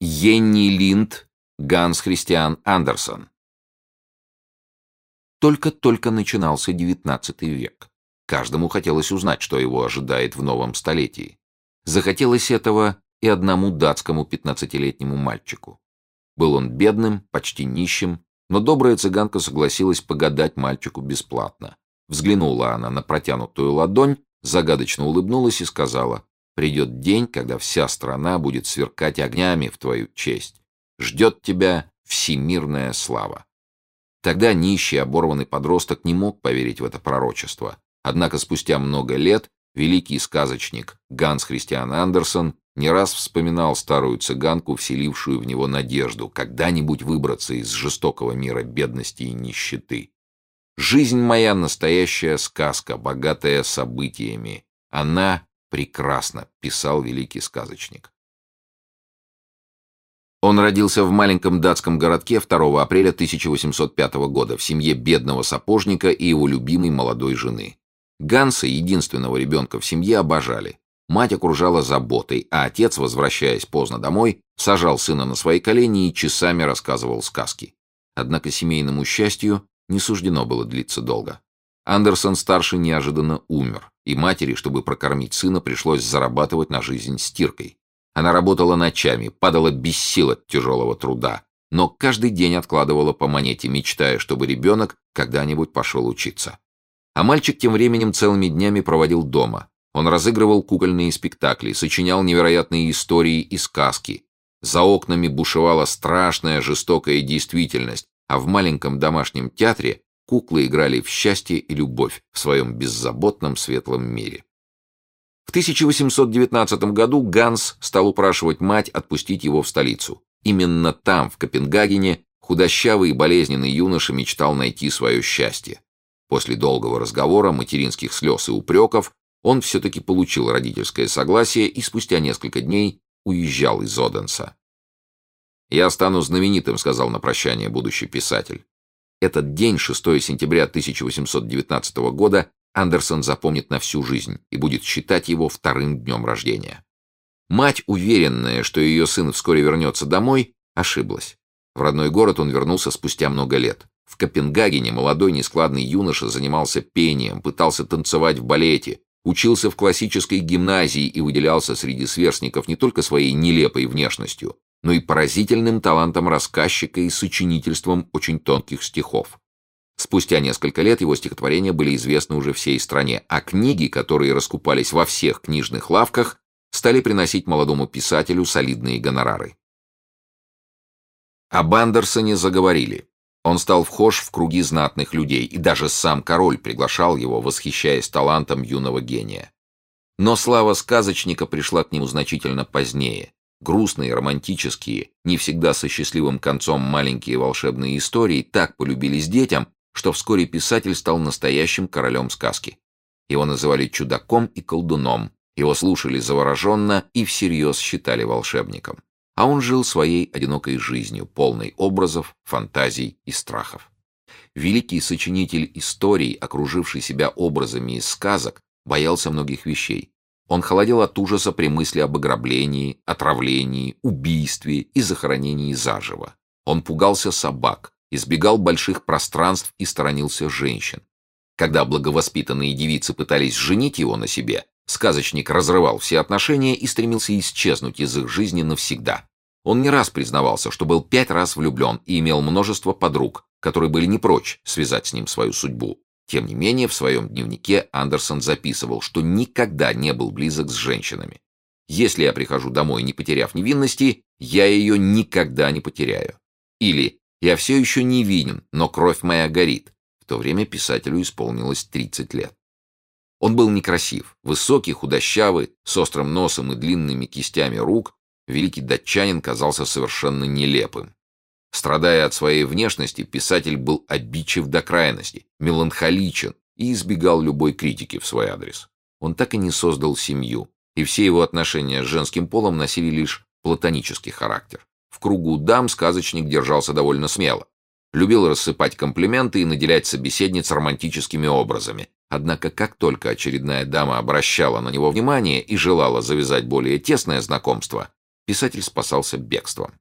Йенни Линд, Ганс Христиан Андерсон. Только-только начинался XIX век. Каждому хотелось узнать, что его ожидает в новом столетии. Захотелось этого и одному датскому пятнадцатилетнему мальчику. Был он бедным, почти нищим, но добрая цыганка согласилась погадать мальчику бесплатно. Взглянула она на протянутую ладонь, загадочно улыбнулась и сказала, «Придет день, когда вся страна будет сверкать огнями в твою честь. Ждет тебя всемирная слава». Тогда нищий оборванный подросток не мог поверить в это пророчество. Однако спустя много лет великий сказочник Ганс Христиан Андерсон не раз вспоминал старую цыганку, вселившую в него надежду когда-нибудь выбраться из жестокого мира бедности и нищеты. «Жизнь моя — настоящая сказка, богатая событиями. Она прекрасна», — писал великий сказочник. Он родился в маленьком датском городке 2 апреля 1805 года в семье бедного сапожника и его любимой молодой жены. Ганса, единственного ребенка в семье, обожали. Мать окружала заботой, а отец, возвращаясь поздно домой, сажал сына на свои колени и часами рассказывал сказки. Однако семейному счастью не суждено было длиться долго. Андерсон-старший неожиданно умер, и матери, чтобы прокормить сына, пришлось зарабатывать на жизнь стиркой. Она работала ночами, падала без сил от тяжелого труда, но каждый день откладывала по монете, мечтая, чтобы ребенок когда-нибудь пошел учиться. А мальчик тем временем целыми днями проводил дома, он разыгрывал кукольные спектакли, сочинял невероятные истории и сказки. За окнами бушевала страшная жестокая действительность, а в маленьком домашнем театре куклы играли в счастье и любовь в своем беззаботном светлом мире. В 1819 году Ганс стал упрашивать мать отпустить его в столицу. Именно там, в Копенгагене, худощавый и болезненный юноша мечтал найти свое счастье. После долгого разговора, материнских слез и упреков, он все-таки получил родительское согласие и спустя несколько дней уезжал из Оденса. «Я стану знаменитым», — сказал на прощание будущий писатель. Этот день, 6 сентября 1819 года, Андерсон запомнит на всю жизнь и будет считать его вторым днем рождения. Мать, уверенная, что ее сын вскоре вернется домой, ошиблась. В родной город он вернулся спустя много лет. В Копенгагене молодой нескладный юноша занимался пением, пытался танцевать в балете, учился в классической гимназии и выделялся среди сверстников не только своей нелепой внешностью, но и поразительным талантом рассказчика и сочинительством очень тонких стихов. Спустя несколько лет его стихотворения были известны уже всей стране, а книги, которые раскупались во всех книжных лавках, стали приносить молодому писателю солидные гонорары. Об Андерсоне заговорили. Он стал вхож в круги знатных людей, и даже сам король приглашал его, восхищаясь талантом юного гения. Но слава сказочника пришла к нему значительно позднее. Грустные, романтические, не всегда со счастливым концом маленькие волшебные истории так полюбились детям, что вскоре писатель стал настоящим королем сказки. Его называли чудаком и колдуном, его слушали завороженно и всерьез считали волшебником а он жил своей одинокой жизнью, полной образов, фантазий и страхов. Великий сочинитель историй, окруживший себя образами из сказок, боялся многих вещей. Он холодел от ужаса при мысли об ограблении, отравлении, убийстве и захоронении заживо. Он пугался собак, избегал больших пространств и сторонился женщин. Когда благовоспитанные девицы пытались женить его на себе, сказочник разрывал все отношения и стремился исчезнуть из их жизни навсегда. Он не раз признавался, что был пять раз влюблен и имел множество подруг, которые были не прочь связать с ним свою судьбу. Тем не менее, в своем дневнике Андерсон записывал, что никогда не был близок с женщинами. «Если я прихожу домой, не потеряв невинности, я ее никогда не потеряю». Или «Я все еще невинен, но кровь моя горит». В то время писателю исполнилось 30 лет. Он был некрасив, высокий, худощавый, с острым носом и длинными кистями рук, великий датчанин казался совершенно нелепым. Страдая от своей внешности, писатель был обидчив до крайности, меланхоличен и избегал любой критики в свой адрес. Он так и не создал семью, и все его отношения с женским полом носили лишь платонический характер. В кругу дам сказочник держался довольно смело. Любил рассыпать комплименты и наделять собеседниц романтическими образами. Однако как только очередная дама обращала на него внимание и желала завязать более тесное знакомство, писатель спасался бегством.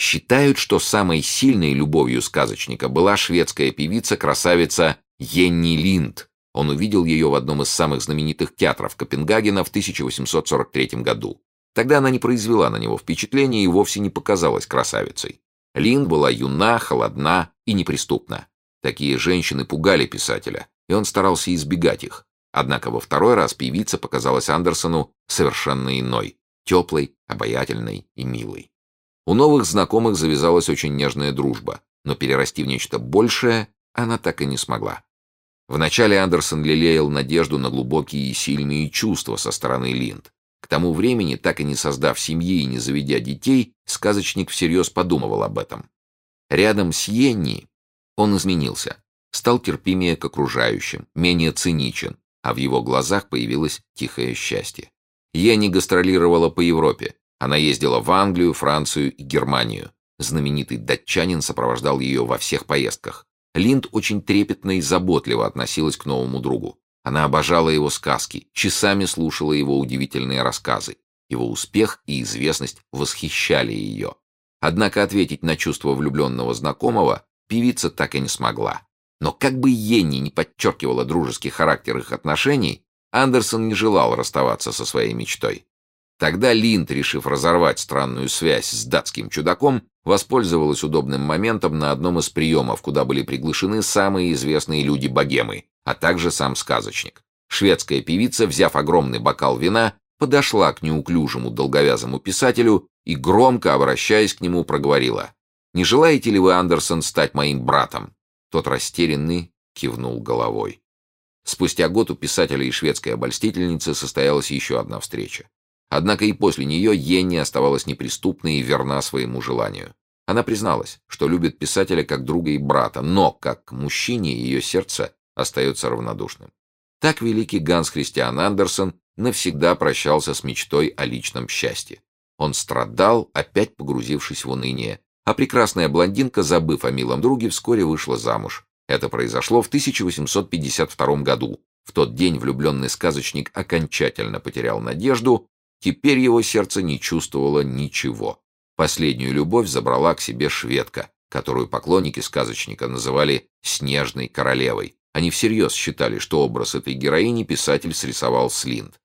Считают, что самой сильной любовью сказочника была шведская певица-красавица Йенни Линд. Он увидел ее в одном из самых знаменитых театров Копенгагена в 1843 году. Тогда она не произвела на него впечатления и вовсе не показалась красавицей. Линд была юна, холодна и неприступна. Такие женщины пугали писателя, и он старался избегать их. Однако во второй раз певица показалась Андерсону совершенно иной, теплой, обаятельной и милой. У новых знакомых завязалась очень нежная дружба, но перерасти в нечто большее она так и не смогла. Вначале Андерсон лелеял надежду на глубокие и сильные чувства со стороны Линд. К тому времени, так и не создав семьи и не заведя детей, сказочник всерьез подумывал об этом. Рядом с Йенни он изменился, стал терпимее к окружающим, менее циничен, а в его глазах появилось тихое счастье. Йенни гастролировала по Европе. Она ездила в Англию, Францию и Германию. Знаменитый датчанин сопровождал ее во всех поездках. Линд очень трепетно и заботливо относилась к новому другу. Она обожала его сказки, часами слушала его удивительные рассказы. Его успех и известность восхищали ее. Однако ответить на чувство влюбленного знакомого певица так и не смогла. Но как бы Йенни не подчеркивала дружеский характер их отношений, Андерсон не желал расставаться со своей мечтой. Тогда Линд, решив разорвать странную связь с датским чудаком, воспользовалась удобным моментом на одном из приемов, куда были приглашены самые известные люди богемы, а также сам сказочник. Шведская певица, взяв огромный бокал вина, подошла к неуклюжему долговязому писателю и, громко обращаясь к нему, проговорила. «Не желаете ли вы, Андерсон, стать моим братом?» Тот растерянный кивнул головой. Спустя год у писателя и шведской обольстительницы состоялась еще одна встреча. Однако и после нее Йенни оставалась неприступной и верна своему желанию. Она призналась, что любит писателя как друга и брата, но, как к мужчине, ее сердце остается равнодушным. Так великий Ганс Христиан Андерсен навсегда прощался с мечтой о личном счастье. Он страдал, опять погрузившись в уныние, а прекрасная блондинка, забыв о милом друге, вскоре вышла замуж. Это произошло в 1852 году. В тот день влюбленный сказочник окончательно потерял надежду Теперь его сердце не чувствовало ничего. Последнюю любовь забрала к себе шведка, которую поклонники сказочника называли «снежной королевой». Они всерьез считали, что образ этой героини писатель срисовал с Линд.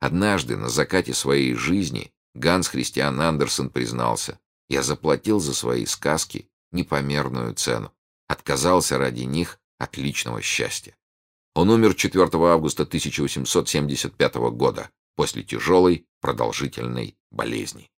Однажды, на закате своей жизни, Ганс Христиан Андерсен признался, «Я заплатил за свои сказки непомерную цену, отказался ради них от личного счастья». Он умер 4 августа 1875 года после тяжелой продолжительной болезни.